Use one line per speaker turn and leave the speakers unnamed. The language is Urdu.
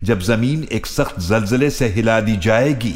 جب زمین ایک سخت زلزلے سے ہلا دی جائے گی۔